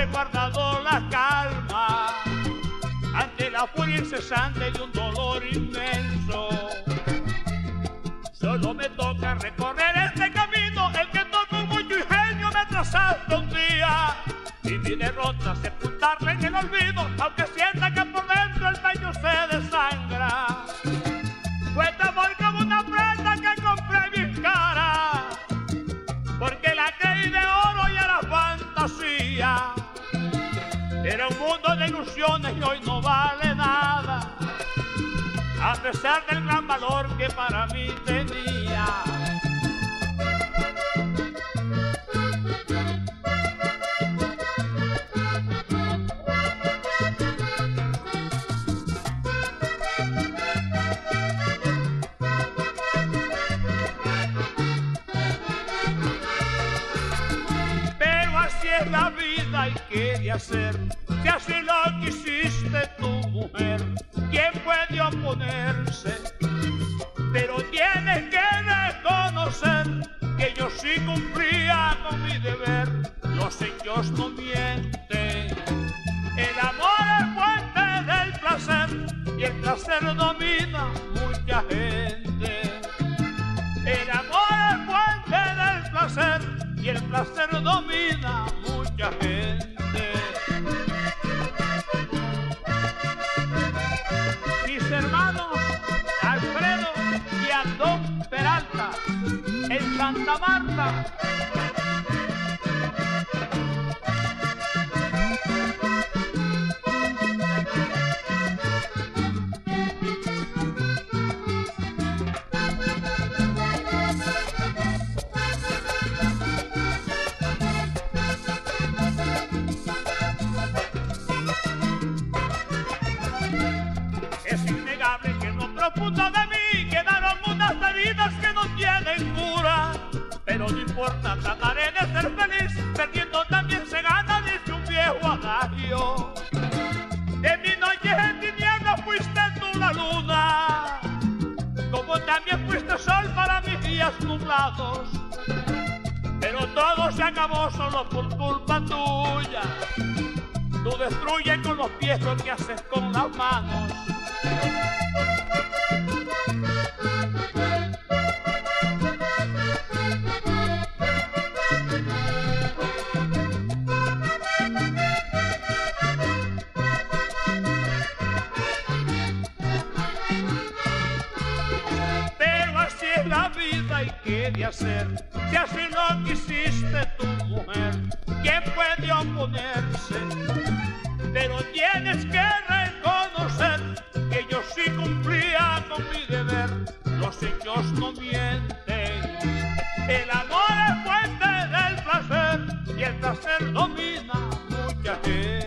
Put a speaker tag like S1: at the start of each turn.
S1: he guardado la calma ante la furia incesante de un dolor inmenso. Solo me toca recorrer este camino, el que todo con mucho ingenio me trazaste un día. Y mi derrota sepultarla en el olvido, aunque sienta que por dentro el daño se hoy no vale nada, a pesar del gran valor que para mí tenía. Pero así es la vida y qué de hacer. Si así lo quisiste tu mujer, ¿quién puede oponerse? Pero tienes que reconocer que yo sí cumplía con mi deber. Los hechos no mienten. El amor es fuente del placer y el placer domina mucha gente. El amor es fuente del placer y el placer domina en Santa Marta. Pero no importa, trataré de ser feliz, perdiendo también se gana, dice un viejo adagio. De mi noche en tinieblas fuiste tú la luna, como también fuiste sol para mis días nublados. Pero todo se acabó solo por culpa tuya. Tú destruyes con los pies lo que haces con las manos. dejé de hacer, si así lo quisiste tu mujer, ¿quién puede oponerse? Pero tienes que reconocer que yo sí cumplía con mi deber, los hechos no mienten. El amor es fuente del placer y el placer domina mucha gente.